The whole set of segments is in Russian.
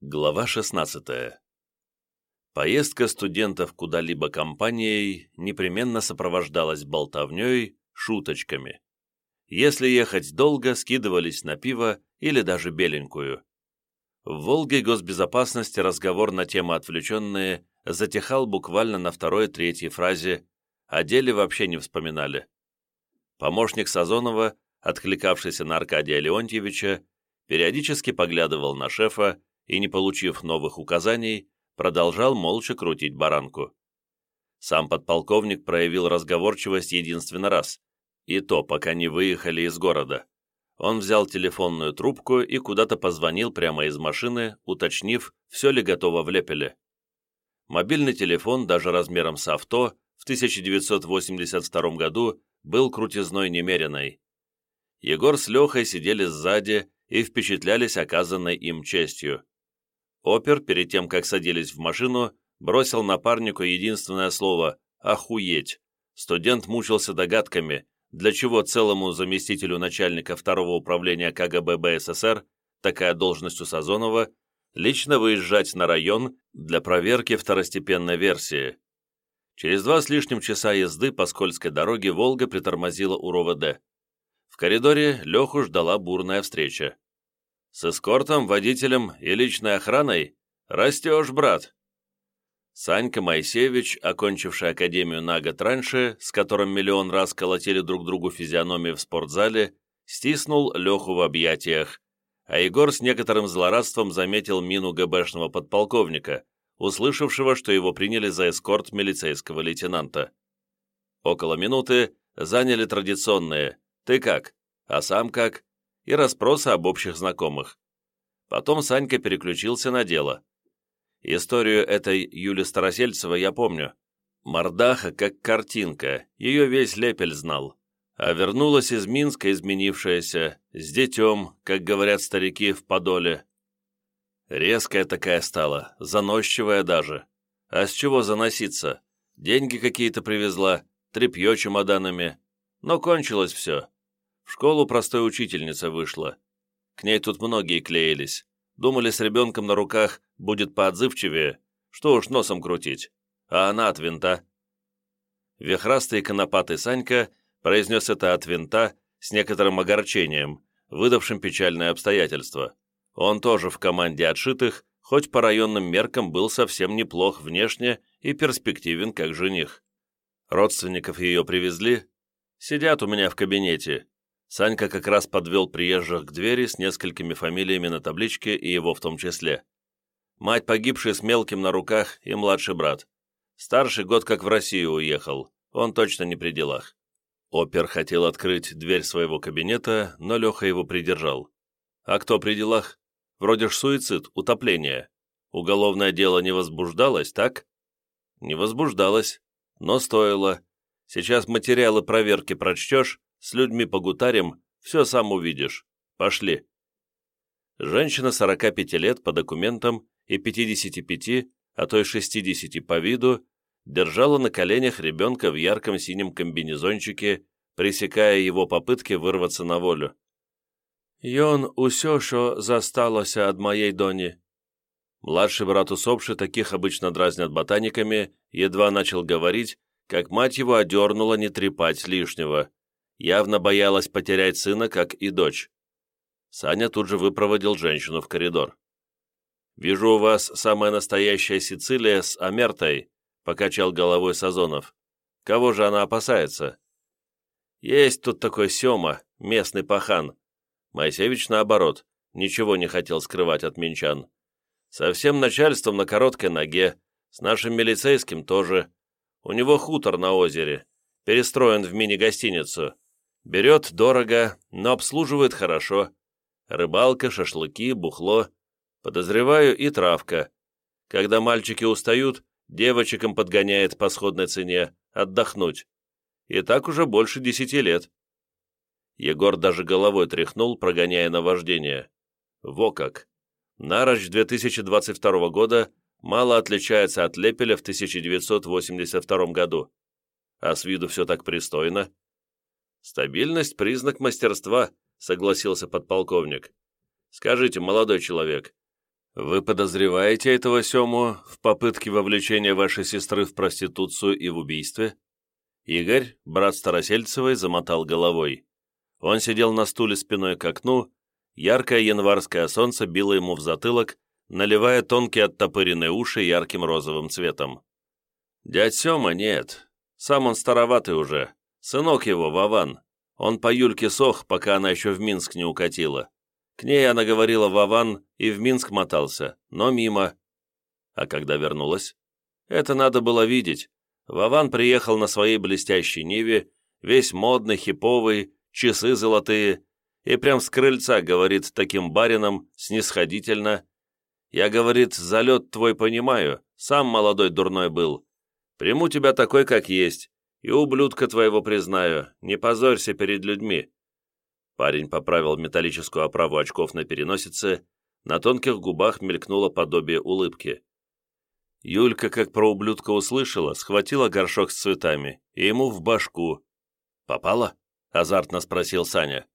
Глава 16. Поездка студентов куда-либо компанией непременно сопровождалась болтовней, шуточками. Если ехать долго, скидывались на пиво или даже беленькую. В «Волге» госбезопасности разговор на темы отвлеченные затихал буквально на второй-третьей фразе, о деле вообще не вспоминали. Помощник Сазонова, откликавшийся на Аркадия Леонтьевича, периодически поглядывал на шефа, и, не получив новых указаний, продолжал молча крутить баранку. Сам подполковник проявил разговорчивость единственно раз, и то, пока не выехали из города. Он взял телефонную трубку и куда-то позвонил прямо из машины, уточнив, все ли готово в Лепеле. Мобильный телефон, даже размером с авто, в 1982 году был крутизной немеренной. Егор с Лехой сидели сзади и впечатлялись оказанной им честью. Опер, перед тем, как садились в машину, бросил напарнику единственное слово «охуеть». Студент мучился догадками, для чего целому заместителю начальника второго управления КГБ БССР, такая должность у Сазонова, лично выезжать на район для проверки второстепенной версии. Через два с лишним часа езды по скользкой дороге «Волга» притормозила у РОВД. В коридоре Леху ждала бурная встреча. С эскортом, водителем и личной охраной? Растешь, брат!» Санька Моисеевич, окончивший академию на год раньше, с которым миллион раз колотили друг другу физиономии в спортзале, стиснул Леху в объятиях, а Егор с некоторым злорадством заметил мину ГБшного подполковника, услышавшего, что его приняли за эскорт милицейского лейтенанта. Около минуты заняли традиционные «ты как?», «а сам как?», и расспросы об общих знакомых. Потом Санька переключился на дело. Историю этой Юли Старосельцевой я помню. Мордаха как картинка, ее весь Лепель знал. А вернулась из Минска изменившаяся, с детем, как говорят старики в Подоле. Резкая такая стала, заносчивая даже. А с чего заноситься? Деньги какие-то привезла, тряпье чемоданами. Но кончилось все. В школу простой учительница вышла. К ней тут многие клеились. Думали, с ребенком на руках будет поотзывчивее, что уж носом крутить. А она от винта. Вехрастый конопатый Санька произнес это от винта с некоторым огорчением, выдавшим печальное обстоятельство. Он тоже в команде отшитых, хоть по районным меркам был совсем неплох внешне и перспективен как жених. Родственников ее привезли. Сидят у меня в кабинете, Санька как раз подвел приезжих к двери с несколькими фамилиями на табличке и его в том числе. Мать погибшей с мелким на руках и младший брат. Старший год как в Россию уехал, он точно не при делах. Опер хотел открыть дверь своего кабинета, но Леха его придержал. «А кто при делах? Вроде ж суицид, утопление. Уголовное дело не возбуждалось, так?» «Не возбуждалось, но стоило. Сейчас материалы проверки прочтешь, с людьми погутарим, все сам увидишь. Пошли». Женщина 45 лет по документам и 55, а то и 60 по виду, держала на коленях ребенка в ярком синем комбинезончике, пресекая его попытки вырваться на волю. «Ён усё, що засталося от моей дони». Младший брат усопший, таких обычно дразнят ботаниками, едва начал говорить, как мать его одернула не трепать лишнего явно боялась потерять сына, как и дочь. Саня тут же выпроводил женщину в коридор. «Вижу у вас самая настоящая Сицилия с Амертой», — покачал головой Сазонов. «Кого же она опасается?» «Есть тут такой Сема, местный пахан». Моисеевич, наоборот, ничего не хотел скрывать от минчан. «Со всем начальством на короткой ноге, с нашим милицейским тоже. У него хутор на озере, перестроен в мини-гостиницу. Берет дорого, но обслуживает хорошо. Рыбалка, шашлыки, бухло. Подозреваю, и травка. Когда мальчики устают, девочкам подгоняет по сходной цене отдохнуть. И так уже больше десяти лет. Егор даже головой тряхнул, прогоняя наваждение. Во как! Нарочь 2022 года мало отличается от Лепеля в 1982 году. А с виду все так пристойно. «Стабильность – признак мастерства», – согласился подполковник. «Скажите, молодой человек, «Вы подозреваете этого Сему в попытке вовлечения вашей сестры в проституцию и в убийстве?» Игорь, брат Старосельцевой, замотал головой. Он сидел на стуле спиной к окну, яркое январское солнце било ему в затылок, наливая тонкие оттопыренные уши ярким розовым цветом. «Дядь Сема нет. Сам он староватый уже. Сынок его, Вован. Он по Юльке сох, пока она еще в Минск не укатила. К ней она говорила Вован и в Минск мотался, но мимо. А когда вернулась? Это надо было видеть. Вован приехал на своей блестящей Ниве, весь модный, хиповый, часы золотые, и прям с крыльца говорит таким барином, снисходительно. «Я, говорит, залет твой понимаю, сам молодой дурной был. Приму тебя такой, как есть, и ублюдка твоего признаю, не позорься перед людьми. Парень поправил металлическую оправу очков на переносице, на тонких губах мелькнуло подобие улыбки. Юлька, как про ублюдка услышала, схватила горшок с цветами и ему в башку. «Попала?» — азартно спросил Саня.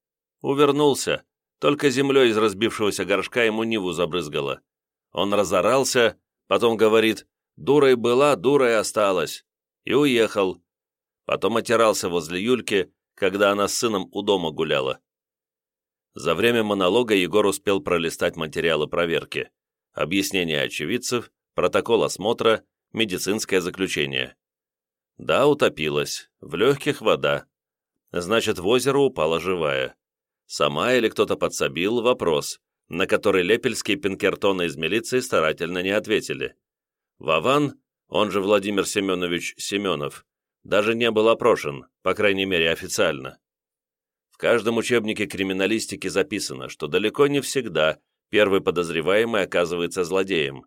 Увернулся, только землей из разбившегося горшка ему Ниву забрызгало. Он разорался, потом говорит, «Дурой была, дурой осталась», и уехал. Потом отирался возле Юльки, когда она с сыном у дома гуляла. За время монолога Егор успел пролистать материалы проверки, объяснения очевидцев, протокол осмотра, медицинское заключение. Да, утопилась, в легких вода. Значит, в озеро упала живая. Сама или кто-то подсобил – вопрос, на который Лепельский и Пинкертона из милиции старательно не ответили. Вован, он же Владимир Семенович Семенов, даже не был опрошен, по крайней мере официально. В каждом учебнике криминалистики записано, что далеко не всегда первый подозреваемый оказывается злодеем.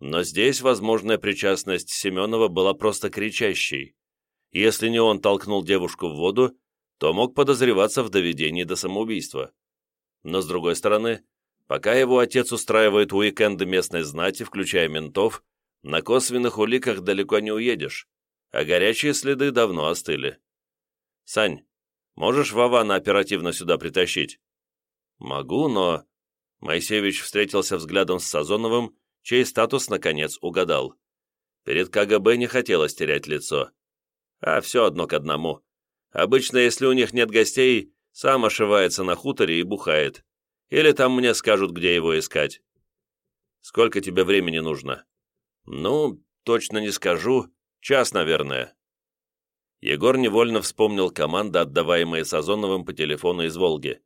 Но здесь возможная причастность Семенова была просто кричащей. Если не он толкнул девушку в воду, то мог подозреваться в доведении до самоубийства. Но с другой стороны, пока его отец устраивает уикенды местной знати, включая ментов, на косвенных уликах далеко не уедешь, а горячие следы давно остыли. «Сань, Можешь Вована оперативно сюда притащить?» «Могу, но...» Моисеевич встретился взглядом с Сазоновым, чей статус, наконец, угадал. Перед КГБ не хотелось терять лицо. А все одно к одному. Обычно, если у них нет гостей, сам ошивается на хуторе и бухает. Или там мне скажут, где его искать. Сколько тебе времени нужно? Ну, точно не скажу. Час, наверное. Егор невольно вспомнил команды, отдаваемые Сазоновым по телефону из Волги.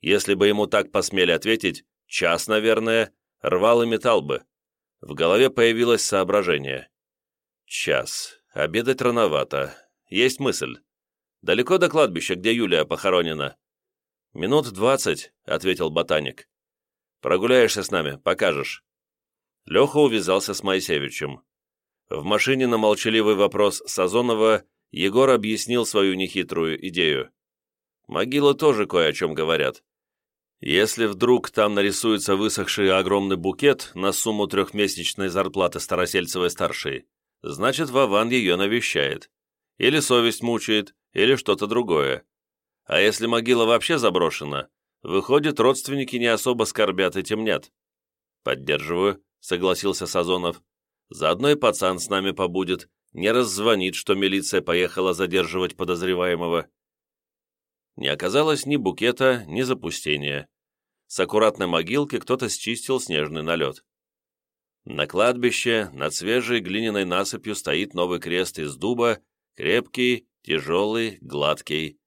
Если бы ему так посмели ответить, час, наверное, рвал и металл бы. В голове появилось соображение. Час. Обедать рановато. Есть мысль. Далеко до кладбища, где Юлия похоронена. «Минут двадцать», — ответил ботаник. «Прогуляешься с нами, покажешь». Леха увязался с Моисевичем. В машине на молчаливый вопрос Сазонова Егор объяснил свою нехитрую идею. Могилы тоже кое о чем говорят. Если вдруг там нарисуется высохший огромный букет на сумму трехмесячной зарплаты Старосельцевой-старшей, значит, Вован ее навещает. Или совесть мучает, или что-то другое. А если могила вообще заброшена, выходит, родственники не особо скорбят и темнят. «Поддерживаю», — согласился Сазонов. «Заодно и пацан с нами побудет, не раззвонит, что милиция поехала задерживать подозреваемого. Не оказалось ни букета, ни запустения. С аккуратной могилки кто-то счистил снежный налет. На кладбище над свежей глиняной насыпью стоит новый крест из дуба, крепкий, тяжелый, гладкий.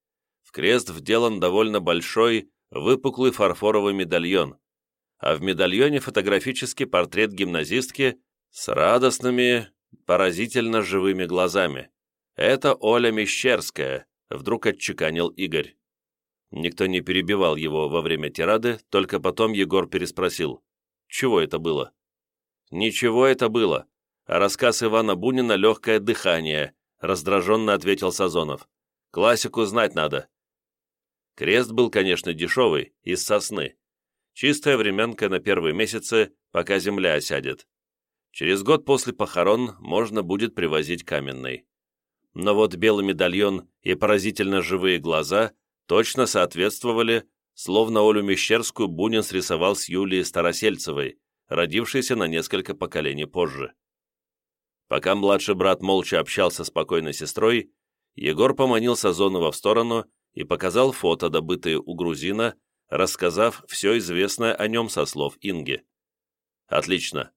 В крест вделан довольно большой, выпуклый фарфоровый медальон, а в медальоне фотографический портрет гимназистки с радостными, поразительно живыми глазами. «Это Оля Мещерская», — вдруг отчеканил Игорь. Никто не перебивал его во время тирады, только потом Егор переспросил. «Чего это было?» «Ничего это было, а рассказ Ивана Бунина «Легкое дыхание», — раздраженно ответил Сазонов. «Классику знать надо». Крест был, конечно, дешевый, из сосны. Чистая временка на первые месяцы, пока земля осядет. Через год после похорон можно будет привозить каменный. Но вот белый медальон и поразительно живые глаза точно соответствовали, словно Олю Мещерскую Бунин срисовал с Юлией Старосельцевой, родившийся на несколько поколений позже. Пока младший брат молча общался с покойной сестрой, Егор поманил Сазонова в сторону и показал фото, добытые у грузина, рассказав все известное о нем со слов Инги. «Отлично.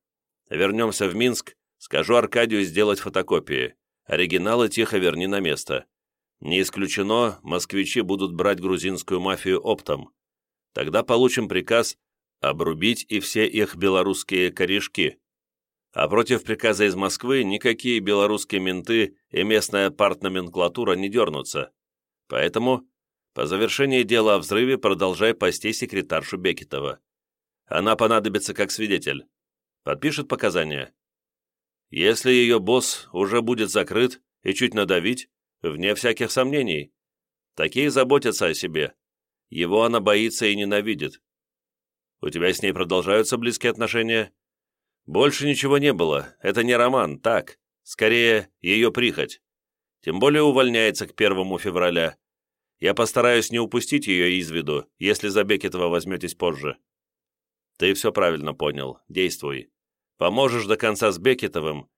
Вернемся в Минск, скажу Аркадию сделать фотокопии. Оригиналы тихо верни на место. Не исключено, москвичи будут брать грузинскую мафию оптом. Тогда получим приказ обрубить и все их белорусские корешки. А против приказа из Москвы никакие белорусские менты и местная партноменклатура не дернутся. Поэтому по завершении дела о взрыве продолжай пасти секретаршу Бекетова. Она понадобится как свидетель. Подпишет показания. Если ее босс уже будет закрыт и чуть надавить, вне всяких сомнений. Такие заботятся о себе. Его она боится и ненавидит. У тебя с ней продолжаются близкие отношения? Больше ничего не было. Это не роман, так. Скорее, ее прихоть. Тем более увольняется к первому февраля. Я постараюсь не упустить ее из виду, если за Бекетова возьметесь позже. Ты все правильно понял. Действуй. Поможешь до конца с Бекетовым,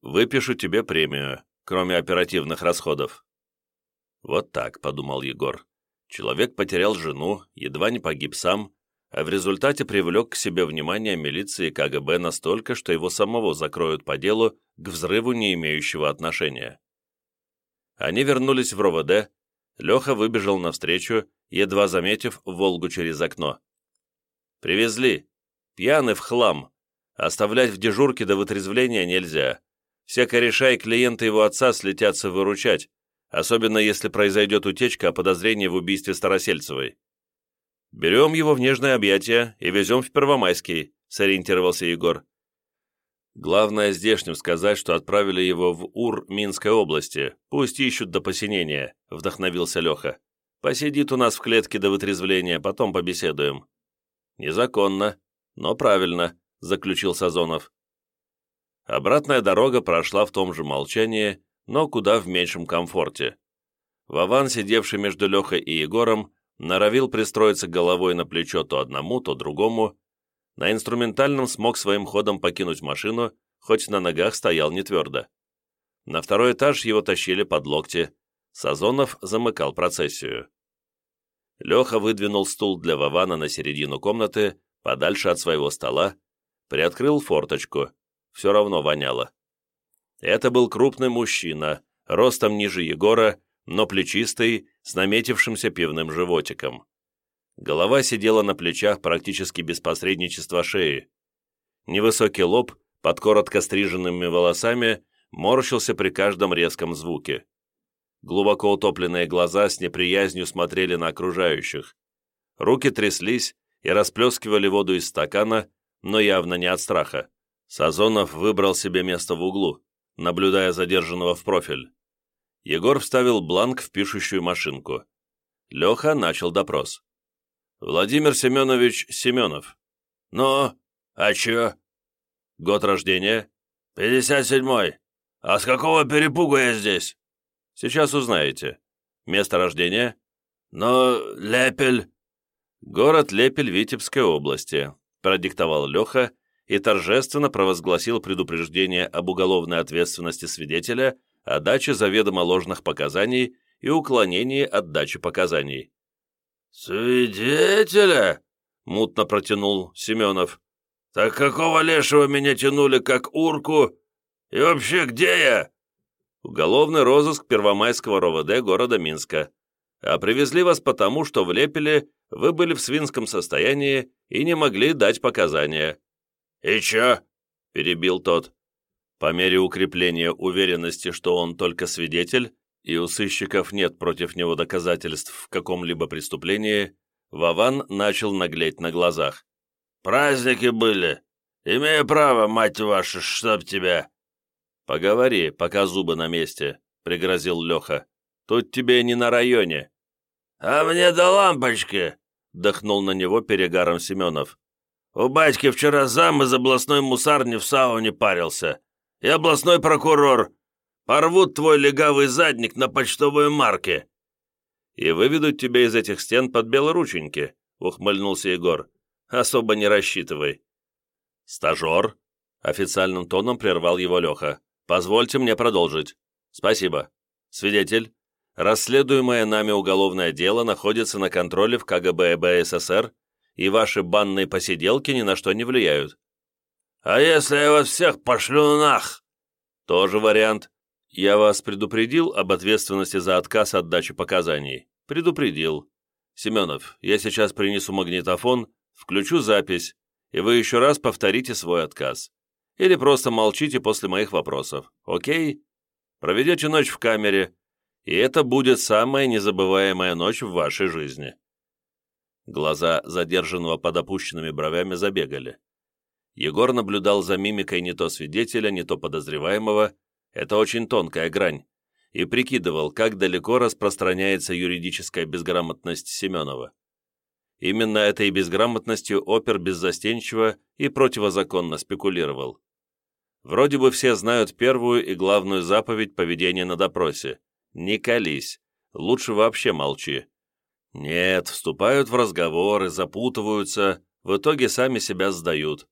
выпишу тебе премию, кроме оперативных расходов. Вот так, подумал Егор. Человек потерял жену, едва не погиб сам, а в результате привлек к себе внимание милиции и КГБ настолько, что его самого закроют по делу к взрыву, не имеющего отношения. Они вернулись в РОВД, Леха выбежал навстречу, едва заметив Волгу через окно. «Привезли. Пьяный в хлам. Оставлять в дежурке до вытрезвления нельзя. Все кореша и клиенты его отца слетятся выручать, особенно если произойдет утечка о подозрении в убийстве Старосельцевой. «Берем его в нежное объятие и везем в Первомайский», — сориентировался Егор. «Главное здешним сказать, что отправили его в УР Минской области. Пусть ищут до посинения», — вдохновился Леха. «Посидит у нас в клетке до вытрезвления, потом побеседуем». «Незаконно, но правильно», — заключил Сазонов. Обратная дорога прошла в том же молчании, но куда в меньшем комфорте. Вован, сидевший между Лехой и Егором, норовил пристроиться головой на плечо то одному, то другому. На инструментальном смог своим ходом покинуть машину, хоть на ногах стоял не твердо. На второй этаж его тащили под локти. Сазонов замыкал процессию. Леха выдвинул стул для Вована на середину комнаты, подальше от своего стола, приоткрыл форточку. Все равно воняло. Это был крупный мужчина, ростом ниже Егора, но плечистый, с наметившимся пивным животиком. Голова сидела на плечах практически без посредничества шеи. Невысокий лоб, под коротко стриженными волосами, морщился при каждом резком звуке. Глубоко утопленные глаза с неприязнью смотрели на окружающих. Руки тряслись и расплескивали воду из стакана, но явно не от страха. Сазонов выбрал себе место в углу, наблюдая задержанного в профиль. Егор вставил бланк в пишущую машинку. Леха начал допрос. «Владимир Семенович Семенов». «Ну, а чё?» «Год рождения?» «Пятьдесят седьмой. А с какого перепугу я здесь?» «Сейчас узнаете. Место рождения?» «Ну, Лепель». «Город Лепель Витебской области», — продиктовал Леха и торжественно провозгласил предупреждение об уголовной ответственности свидетеля о даче заведомо ложных показаний и уклонении от дачи показаний. «Свидетеля?» — мутно протянул Семенов. «Так какого лешего меня тянули как урку? И вообще где я?» «Уголовный розыск Первомайского РОВД города Минска. А привезли вас потому, что в Лепеле вы были в свинском состоянии и не могли дать показания». «И чё?» — перебил тот. По мере укрепления уверенности, что он только свидетель, и у сыщиков нет против него доказательств в каком-либо преступлении, Вован начал наглеть на глазах. «Праздники были. Имею право, мать ваша, чтоб тебя...» «Поговори, пока зубы на месте», — пригрозил Леха. «Тут тебе не на районе». «А мне до лампочки!» — дохнул на него перегаром Семенов. «У батьки вчера зам из областной мусарни в сауне парился и областной прокурор. Порвут твой легавый задник на почтовой марке». «И выведут тебя из этих стен под белорученьки», — ухмыльнулся Егор. «Особо не рассчитывай». «Стажер?» — официальным тоном прервал его Леха. «Позвольте мне продолжить. Спасибо. Свидетель, расследуемое нами уголовное дело находится на контроле в КГБ БССР, и ваши банные посиделки ни на что не влияют». «А если я вас всех пошлю нах?» «Тоже вариант. Я вас предупредил об ответственности за отказ от дачи показаний. Предупредил. Семенов, я сейчас принесу магнитофон, включу запись, и вы еще раз повторите свой отказ. Или просто молчите после моих вопросов. Окей? Проведете ночь в камере, и это будет самая незабываемая ночь в вашей жизни». Глаза задержанного под опущенными бровями забегали. Егор наблюдал за мимикой не то свидетеля, не то подозреваемого, это очень тонкая грань, и прикидывал, как далеко распространяется юридическая безграмотность Семенова. Именно этой безграмотностью опер беззастенчиво и противозаконно спекулировал. Вроде бы все знают первую и главную заповедь поведения на допросе. Не колись, лучше вообще молчи. Нет, вступают в разговоры, запутываются, в итоге сами себя сдают.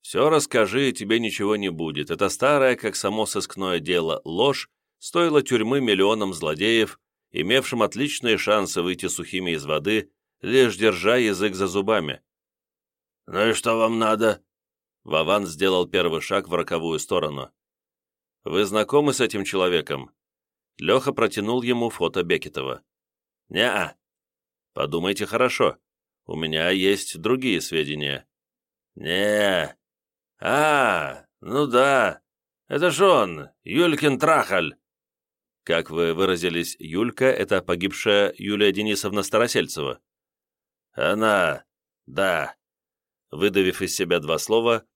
Все расскажи, и тебе ничего не будет. Это старое, как само сыскное дело, ложь, стоила тюрьмы миллионам злодеев, имевшим отличные шансы выйти сухими из воды, лишь держа язык за зубами. «Ну и что вам надо?» Вован сделал первый шаг в роковую сторону. «Вы знакомы с этим человеком?» Леха протянул ему фото Бекетова. «Не-а». «Подумайте хорошо. У меня есть другие сведения». «Не, «А, ну да, это ж он, Юлькин Трахаль!» Как вы выразились, Юлька — это погибшая Юлия Денисовна Старосельцева. «Она, да». Выдавив из себя два слова,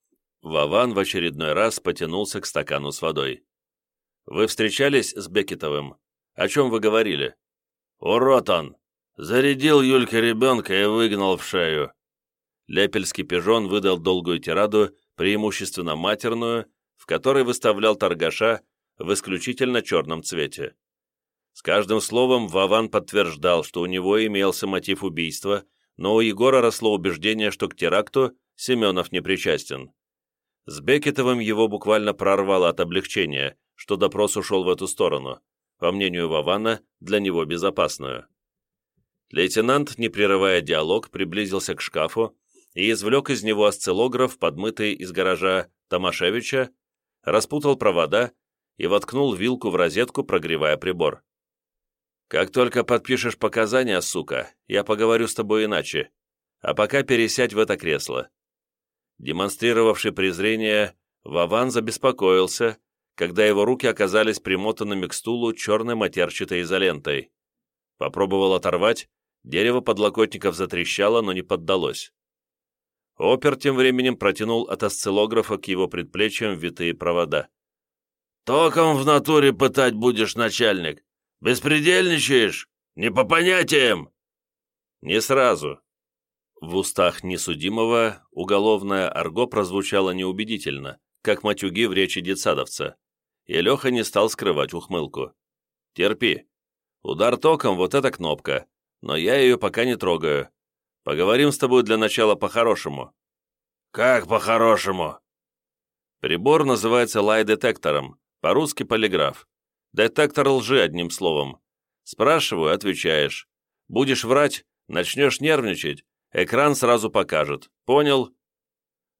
Вован в очередной раз потянулся к стакану с водой. «Вы встречались с Бекетовым? О чем вы говорили?» «Урод он! Зарядил Юльке ребенка и выгнал в шею». Лепельский пижон выдал долгую тираду преимущественно матерную, в которой выставлял торгаша в исключительно черном цвете. С каждым словом Вован подтверждал, что у него имелся мотив убийства, но у Егора росло убеждение, что к теракту Семенов не причастен. С Бекетовым его буквально прорвало от облегчения, что допрос ушел в эту сторону, по мнению Вована, для него безопасную. Лейтенант, не прерывая диалог, приблизился к шкафу, и извлек из него осциллограф, подмытый из гаража Томашевича, распутал провода и воткнул вилку в розетку, прогревая прибор. «Как только подпишешь показания, сука, я поговорю с тобой иначе. А пока пересядь в это кресло». Демонстрировавший презрение, Вован забеспокоился, когда его руки оказались примотанными к стулу черной матерчатой изолентой. Попробовал оторвать, дерево подлокотников затрещало, но не поддалось. Опер тем временем протянул от осциллографа к его предплечьям витые провода. «Током в натуре пытать будешь, начальник! Беспредельничаешь? Не по понятиям!» «Не сразу». В устах несудимого уголовное арго прозвучало неубедительно, как матюги в речи детсадовца, и Леха не стал скрывать ухмылку. «Терпи. Удар током — вот эта кнопка, но я ее пока не трогаю. Поговорим с тобой для начала по-хорошему». «Как по-хорошему?» Прибор называется лай-детектором, по-русски полиграф. Детектор лжи, одним словом. Спрашиваю, отвечаешь. Будешь врать, начнешь нервничать, экран сразу покажет. Понял?»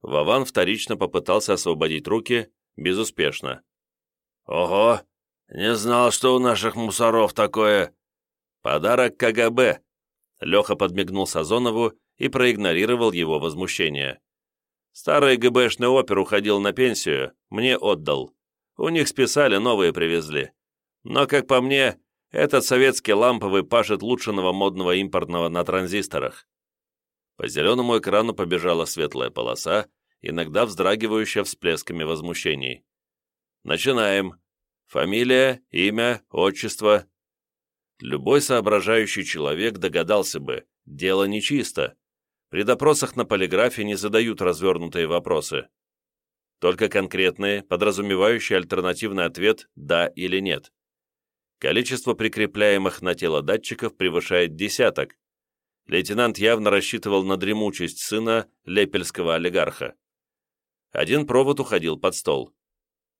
Вован вторично попытался освободить руки, безуспешно. «Ого! Не знал, что у наших мусоров такое...» «Подарок КГБ», Леха подмигнул Сазонову и проигнорировал его возмущение. «Старый ГБшный опер уходил на пенсию, мне отдал. У них списали, новые привезли. Но, как по мне, этот советский ламповый пашет лучше новомодного импортного на транзисторах». По зеленому экрану побежала светлая полоса, иногда вздрагивающая всплесками возмущений. «Начинаем. Фамилия, имя, отчество, Любой соображающий человек догадался бы, дело нечисто. При допросах на полиграфе не задают развернутые вопросы. Только конкретные, подразумевающие альтернативный ответ «да» или «нет». Количество прикрепляемых на тело датчиков превышает десяток. Лейтенант явно рассчитывал на дремучесть сына лепельского олигарха. Один провод уходил под стол.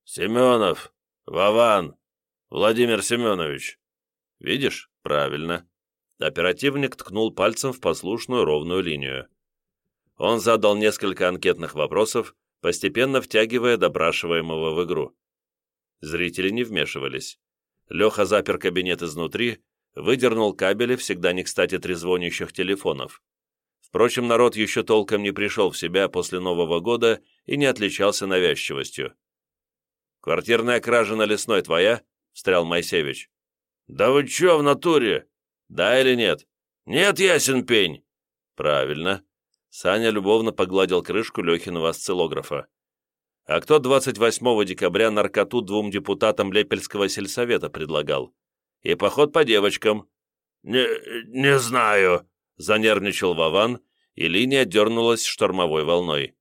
«Семенов! Вован! Владимир Семенович!» «Видишь? Правильно». Оперативник ткнул пальцем в послушную ровную линию. Он задал несколько анкетных вопросов, постепенно втягивая допрашиваемого в игру. Зрители не вмешивались. Леха запер кабинет изнутри, выдернул кабели всегда не кстати трезвонящих телефонов. Впрочем, народ еще толком не пришел в себя после Нового года и не отличался навязчивостью. «Квартирная кража на лесной твоя?» — встрял Моисевич. «Да вы че в натуре?» «Да или нет?» «Нет, ясен пень!» «Правильно». Саня любовно погладил крышку Лехиного осциллографа. «А кто 28 декабря наркоту двум депутатам Лепельского сельсовета предлагал? И поход по девочкам?» «Не... не знаю», занервничал Вован, и линия дернулась штормовой волной.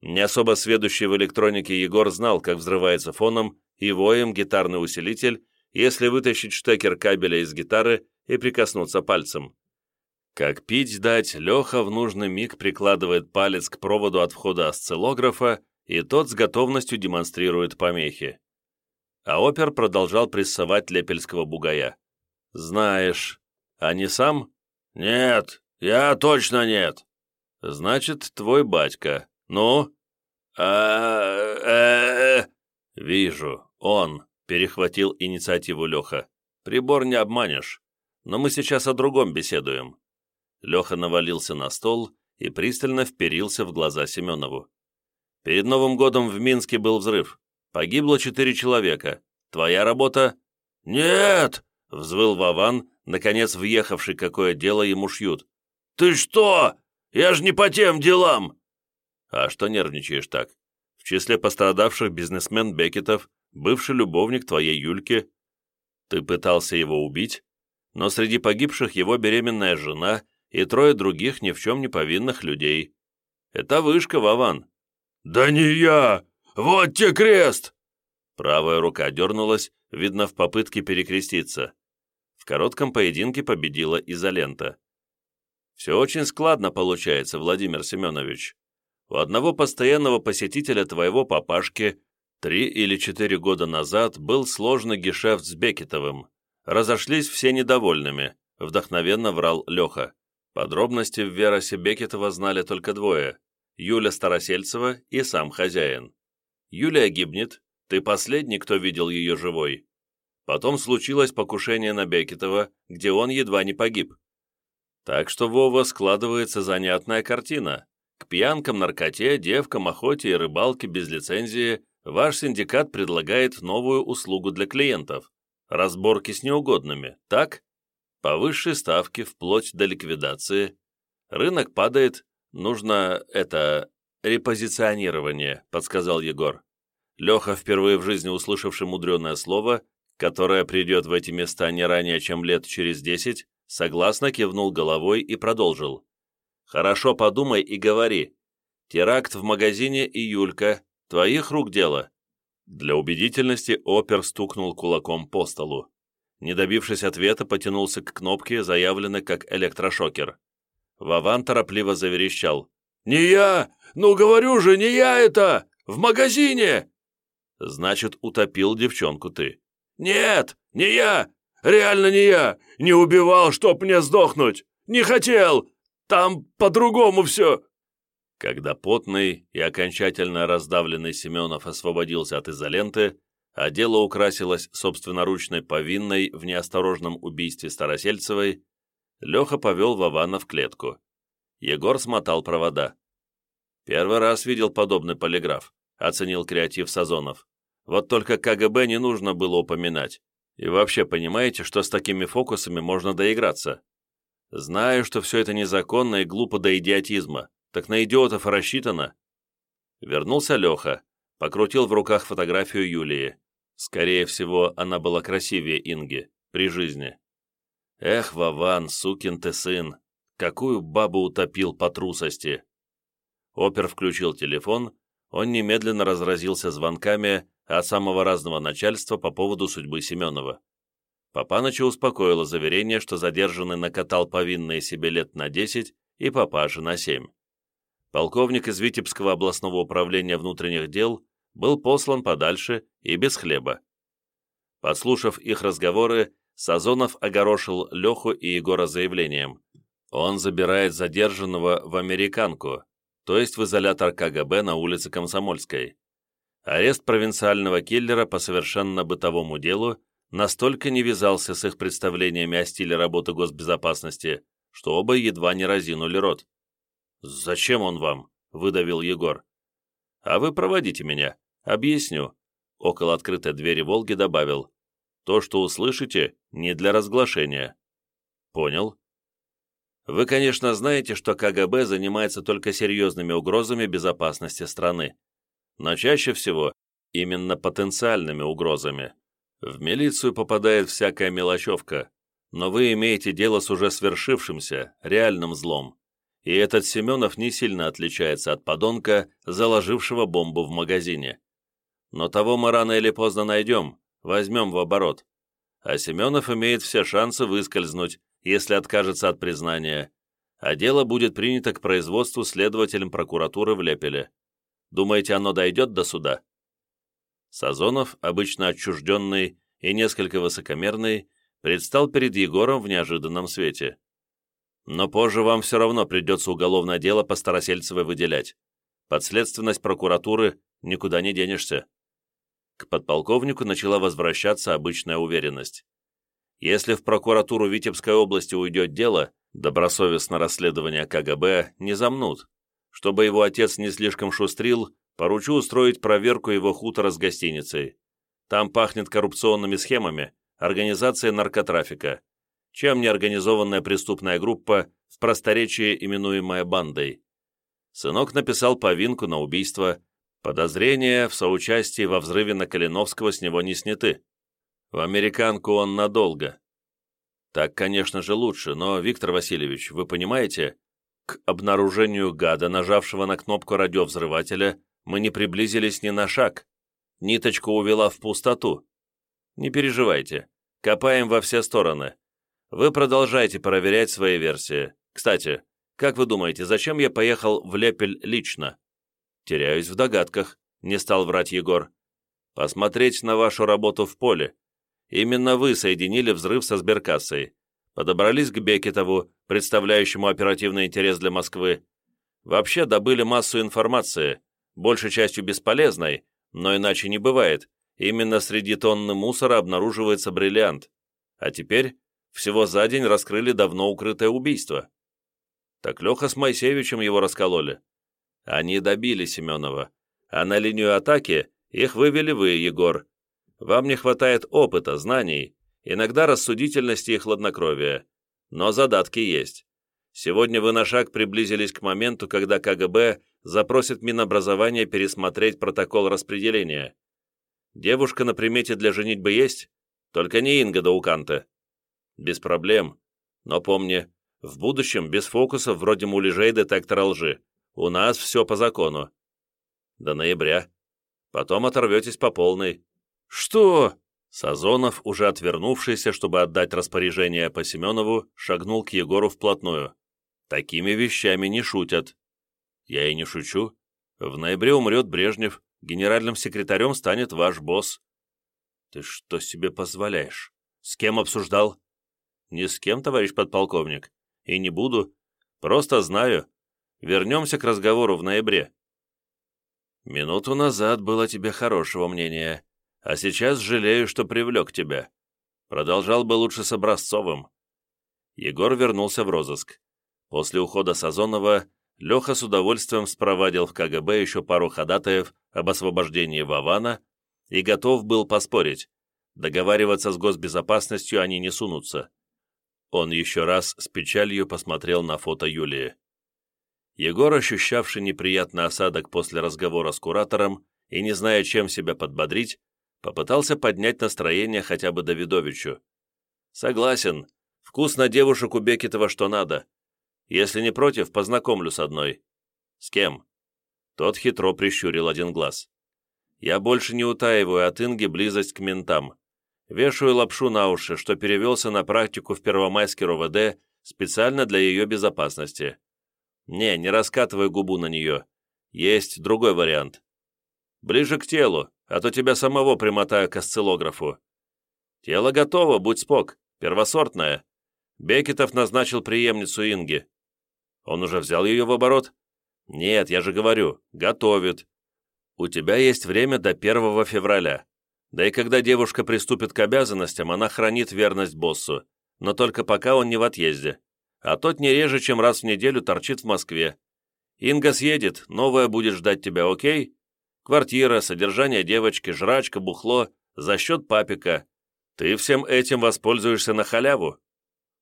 Не особо сведущий в электронике Егор знал, как взрывается фоном и воем гитарный усилитель, если вытащить штекер кабеля из гитары и прикоснуться пальцем. Как пить дать, Леха в нужный миг прикладывает палец к проводу от входа осциллографа, и тот с готовностью демонстрирует помехи. А опер продолжал прессовать лепельского бугая. «Знаешь, а не сам?» «Нет, я точно нет». «Значит, твой батька. Ну?» а э, э «Вижу, он», — перехватил инициативу Леха. «Прибор не обманешь. Но мы сейчас о другом беседуем». Леха навалился на стол и пристально вперился в глаза Семенову. «Перед Новым годом в Минске был взрыв. Погибло четыре человека. Твоя работа?» «Нет!» — взвыл Вован, наконец въехавший, какое дело ему шьют. «Ты что? Я ж не по тем делам!» «А что нервничаешь так? В числе пострадавших бизнесмен Бекетов, бывший любовник твоей Юльки. Ты пытался его убить, но среди погибших его беременная жена и трое других ни в чем не повинных людей. Это вышка, Вован». «Да не я! Вот те крест!» Правая рука дернулась, видно, в попытке перекреститься коротком поединке победила изолента. Все очень складно получается, Владимир Семенович. У одного постоянного посетителя твоего папашки три или четыре года назад был сложный гешефт с Бекетовым. Разошлись все недовольными, вдохновенно врал Леха. Подробности в Веросе Бекетова знали только двое – Юля Старосельцева и сам хозяин. Юлия гибнет, ты последний, кто видел ее живой. Потом случилось покушение на Бекетова, где он едва не погиб. Так что, Вова, складывается занятная картина. К пьянкам, наркоте, девкам, охоте и рыбалке без лицензии ваш синдикат предлагает новую услугу для клиентов – разборки с неугодными, так? По высшей ставке, вплоть до ликвидации. Рынок падает, нужно, это, репозиционирование, подсказал Егор. Леха, впервые в жизни услышавший мудреное слово, которая придет в эти места не ранее, чем лет через десять, согласно кивнул головой и продолжил. «Хорошо подумай и говори. Теракт в магазине и Юлька. Твоих рук дело». Для убедительности опер стукнул кулаком по столу. Не добившись ответа, потянулся к кнопке, заявленной как электрошокер. Вован торопливо заверещал. «Не я! Ну, говорю же, не я это! В магазине!» «Значит, утопил девчонку ты. «Нет, не я! Реально не я! Не убивал, чтоб мне сдохнуть! Не хотел! Там по-другому все!» Когда потный и окончательно раздавленный Семенов освободился от изоленты, а дело украсилось собственноручной повинной в неосторожном убийстве Старосельцевой, Леха повел Вована в клетку. Егор смотал провода. «Первый раз видел подобный полиграф», — оценил креатив Сазонов. Вот только КГБ не нужно было упоминать. И вообще понимаете, что с такими фокусами можно доиграться? Знаю, что все это незаконно и глупо до идиотизма. Так на идиотов рассчитано. Вернулся Леха, покрутил в руках фотографию Юлии. Скорее всего, она была красивее Инги, при жизни. Эх, Вован, сукин ты сын, какую бабу утопил по трусости. Опер включил телефон, он немедленно разразился звонками, от самого разного начальства по поводу судьбы Семенова. Папаныча успокоило заверение, что задержанный накатал повинные себе лет на 10 и папаша на 7. полковник из Витебского областного управления внутренних дел был послан подальше и без хлеба. Подслушав их разговоры, Сазонов огорошил Леху и Егора заявлением. Он забирает задержанного в американку, то есть в изолятор КГБ на улице Комсомольской. Арест провинциального киллера по совершенно бытовому делу настолько не вязался с их представлениями о стиле работы госбезопасности, что оба едва не разинули рот. «Зачем он вам?» — выдавил Егор. «А вы проводите меня. Объясню». Около открытой двери «Волги» добавил. «То, что услышите, не для разглашения». «Понял». Вы, конечно, знаете, что КГБ занимается только серьезными угрозами безопасности страны. Но чаще всего именно потенциальными угрозами. В милицию попадает всякая мелочевка, но вы имеете дело с уже свершившимся, реальным злом. И этот Семенов не сильно отличается от подонка, заложившего бомбу в магазине. Но того мы рано или поздно найдем, возьмем в оборот. А Семенов имеет все шансы выскользнуть, если откажется от признания, а дело будет принято к производству следователем прокуратуры в Лепеле. Думаете, оно дойдет до суда?» Сазонов, обычно отчужденный и несколько высокомерный, предстал перед Егором в неожиданном свете. «Но позже вам все равно придется уголовное дело по Старосельцевой выделять. Подследственность прокуратуры никуда не денешься». К подполковнику начала возвращаться обычная уверенность. Если в прокуратуру Витебской области уйдет дело, добросовестно расследование КГБ не замнут. Чтобы его отец не слишком шустрил, поручу устроить проверку его хутора с гостиницей. Там пахнет коррупционными схемами, организацией наркотрафика. Чем не организованная преступная группа, в просторечии именуемая бандой. Сынок написал повинку на убийство. Подозрения в соучастии во взрыве на Калиновского с него не сняты. В американку он надолго. Так, конечно же, лучше, но, Виктор Васильевич, вы понимаете, к обнаружению гада, нажавшего на кнопку радиовзрывателя, мы не приблизились ни на шаг. Ниточку увела в пустоту. Не переживайте. Копаем во все стороны. Вы продолжайте проверять свои версии. Кстати, как вы думаете, зачем я поехал в Лепель лично? Теряюсь в догадках, не стал врать Егор. Посмотреть на вашу работу в поле, Именно вы соединили взрыв со сберкассой. Подобрались к Бекетову, представляющему оперативный интерес для Москвы. Вообще добыли массу информации, большей частью бесполезной, но иначе не бывает. Именно среди тонны мусора обнаруживается бриллиант. А теперь всего за день раскрыли давно укрытое убийство. Так Леха с Моисеевичем его раскололи. Они добили Семенова. А на линию атаки их вывели вы, Егор, вам не хватает опыта, знаний, иногда рассудительности и хладнокровия. Но задатки есть. Сегодня вы на шаг приблизились к моменту, когда КГБ запросит Минобразование пересмотреть протокол распределения. Девушка на примете для женитьбы есть? Только не Инга Дауканте. Без проблем. Но помни, в будущем без фокусов вроде муляжей детектора лжи. У нас все по закону. До ноября. Потом оторветесь по полной. «Что?» Сазонов, уже отвернувшийся, чтобы отдать распоряжение по Семенову, шагнул к Егору вплотную. «Такими вещами не шутят». «Я и не шучу. В ноябре умрет Брежнев, генеральным секретарем станет ваш босс». «Ты что себе позволяешь? С кем обсуждал?» «Ни с кем, товарищ подполковник. И не буду. Просто знаю. Вернемся к разговору в ноябре». «Минуту назад было тебе хорошего мнения», а сейчас жалею, что привлек тебя. Продолжал бы лучше с Образцовым». Егор вернулся в розыск. После ухода Сазонова Леха с удовольствием спровадил в КГБ еще пару ходатаев об освобождении Вавана и готов был поспорить. Договариваться с госбезопасностью они не сунутся. Он еще раз с печалью посмотрел на фото Юлии. Егор, ощущавший неприятный осадок после разговора с куратором и не зная, чем себя подбодрить, Попытался поднять настроение хотя бы Давидовичу. «Согласен. Вкусно девушек у Бекетова что надо. Если не против, познакомлю с одной». «С кем?» Тот хитро прищурил один глаз. «Я больше не утаиваю от Инги близость к ментам. Вешаю лапшу на уши, что перевелся на практику в Первомайский РОВД специально для ее безопасности. Не, не раскатывай губу на нее. Есть другой вариант. Ближе к телу, а то тебя самого примотаю к осциллографу. Тело готово, будь спок, первосортное. Бекетов назначил преемницу Инги. Он уже взял ее в оборот? Нет, я же говорю, готовит. У тебя есть время до 1 февраля. Да и когда девушка приступит к обязанностям, она хранит верность боссу, но только пока он не в отъезде. А тот не реже, чем раз в неделю торчит в Москве. Инга съедет, новая будет ждать тебя, окей? Квартира, содержание девочки, жрачка, бухло, за счет папика. Ты всем этим воспользуешься на халяву.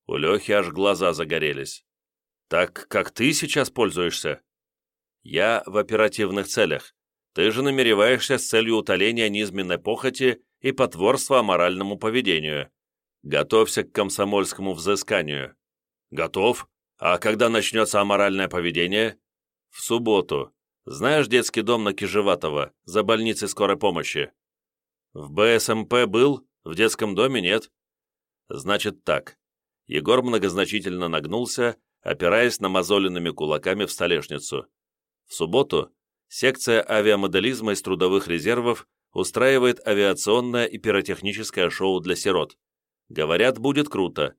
У Лехи аж глаза загорелись. Так как ты сейчас пользуешься? Я в оперативных целях. Ты же намереваешься с целью утоления низменной похоти и потворства аморальному поведению. Готовься к комсомольскому взысканию. Готов? А когда начнется аморальное поведение? В субботу. Знаешь детский дом на Кижеватова, за больницей скорой помощи? В БСМП был, в детском доме нет. Значит так. Егор многозначительно нагнулся, опираясь намазоленными кулаками в столешницу. В субботу секция авиамоделизма из трудовых резервов устраивает авиационное и пиротехническое шоу для сирот. Говорят, будет круто.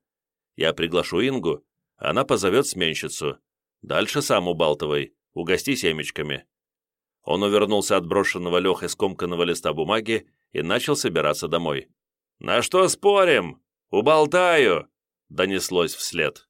Я приглашу Ингу, она позовет сменщицу. Дальше сам убалтывай, угости семечками». Он увернулся от брошенного Лехой скомканного листа бумаги и начал собираться домой. «На что спорим? Уболтаю!» — донеслось вслед.